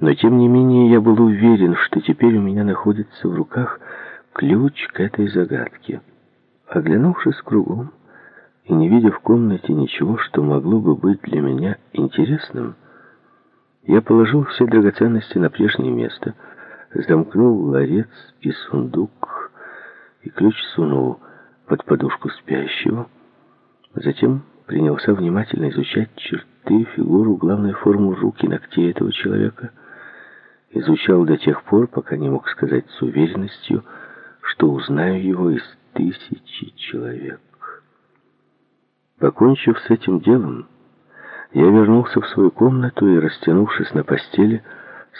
Но тем не менее я был уверен, что теперь у меня находится в руках ключ к этой загадке. Оглянувшись кругом и не видя в комнате ничего, что могло бы быть для меня интересным, я положил все драгоценности на прежнее место, замкнул ларец и сундук, и ключ сунул под подушку спящего. Затем принялся внимательно изучать черты, фигуру, главную форму рук и ногтей этого человека. Изучал до тех пор, пока не мог сказать с уверенностью, что узнаю его из тысячи человек. Покончив с этим делом, я вернулся в свою комнату и, растянувшись на постели,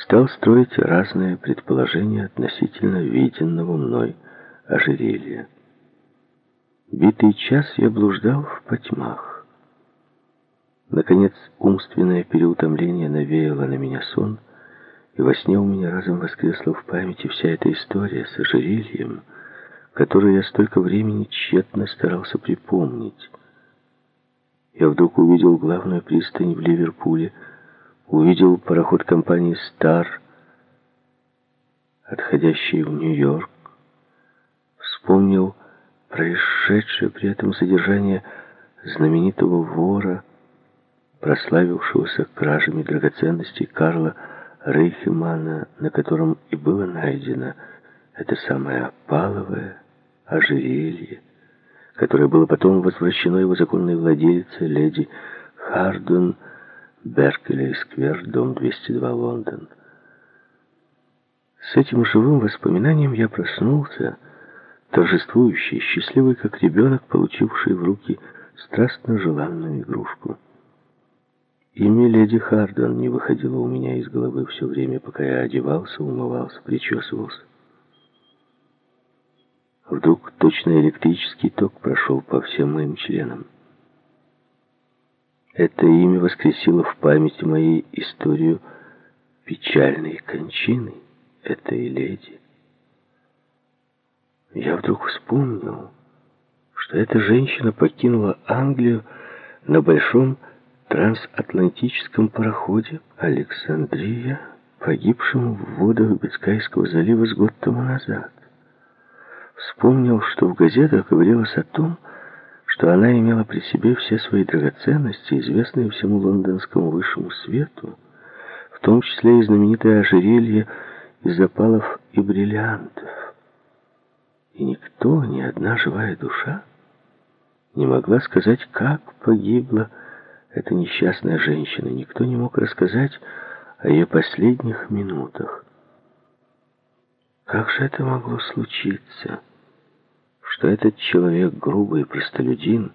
стал строить разные предположения относительно виденного мной ожерелья. Битый час я блуждал в потьмах. Наконец, умственное переутомление навеяло на меня сон, и во сне у меня разом воскресла в памяти вся эта история с ожерельем, которую я столько времени тщетно старался припомнить. Я вдруг увидел главную пристань в Ливерпуле, увидел пароход компании «Стар», отходящий в Нью-Йорк, вспомнил происшедшее при этом содержание знаменитого вора, прославившегося кражами драгоценностей Карла Рейхемана, на котором и было найдено это самое опаловое ожерелье которое было потом возвращено его законной владелице, леди Хардон, Беркелей сквер, дом 202, Лондон. С этим живым воспоминанием я проснулся, торжествующий, счастливый, как ребенок, получивший в руки страстно желанную игрушку. Имя леди Хардон не выходило у меня из головы все время, пока я одевался, умывался, причесывался. Вдруг точно электрический ток прошел по всем моим членам. Это имя воскресило в памяти моей историю печальной кончины этой леди. Я вдруг вспомнил, что эта женщина покинула Англию на большом трансатлантическом пароходе Александрия, погибшем в водах Бискайского залива с год тому назад. Вспомнил, что в газетах говорилось о том, что она имела при себе все свои драгоценности, известные всему лондонскому высшему свету, в том числе и знаменитое ожерелье из опалов и бриллиантов. И никто, ни одна живая душа, не могла сказать, как погибла эта несчастная женщина. Никто не мог рассказать о ее последних минутах. Как же это могло случиться? что этот человек, грубый простолюдин,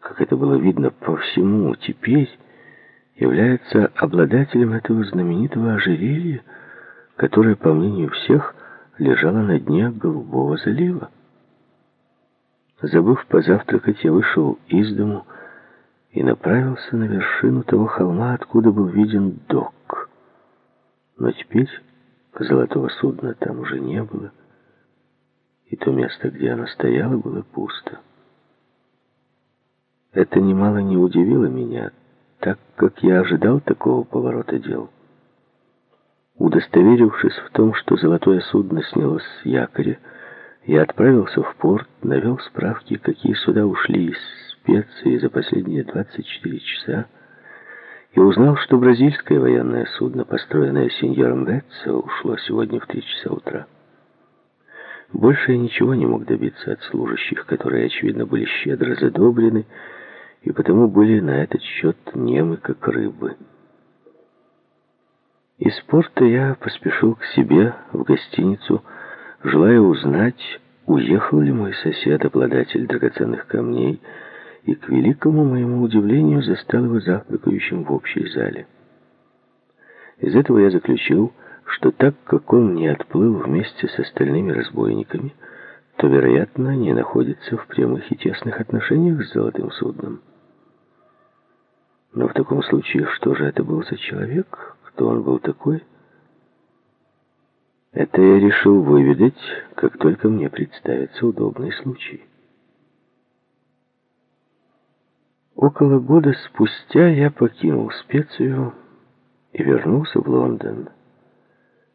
как это было видно по всему, теперь является обладателем этого знаменитого ожерелья, которое, по мнению всех, лежало на дне Голубого залива. Забыв позавтракать, я вышел из дому и направился на вершину того холма, откуда был виден док. Но теперь золотого судна там уже не было и то место, где оно стояло, было пусто. Это немало не удивило меня, так как я ожидал такого поворота дел. Удостоверившись в том, что золотое судно снялось с якоря, я отправился в порт, навел справки, какие суда ушли из специи за последние 24 часа, и узнал, что бразильское военное судно, построенное сеньором Ветцо, ушло сегодня в 3 часа утра. Больше я ничего не мог добиться от служащих, которые, очевидно, были щедро задобрены, и потому были на этот счет немы, как рыбы. Из порта я поспешил к себе в гостиницу, желая узнать, уехал ли мой сосед, обладатель драгоценных камней, и, к великому моему удивлению, застал его завтракающим в общей зале. Из этого я заключил, что так как он не отплыл вместе с остальными разбойниками, то, вероятно, не находится в прямых и тесных отношениях с золотым судном. Но в таком случае, что же это был за человек? Кто он был такой? Это я решил выведать, как только мне представится удобный случай. Около года спустя я покинул специю и вернулся в Лондон.